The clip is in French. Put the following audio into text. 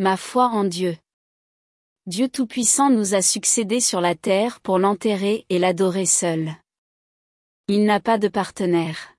Ma foi en Dieu. Dieu Tout-Puissant nous a succédé sur la terre pour l'enterrer et l'adorer seul. Il n'a pas de partenaire.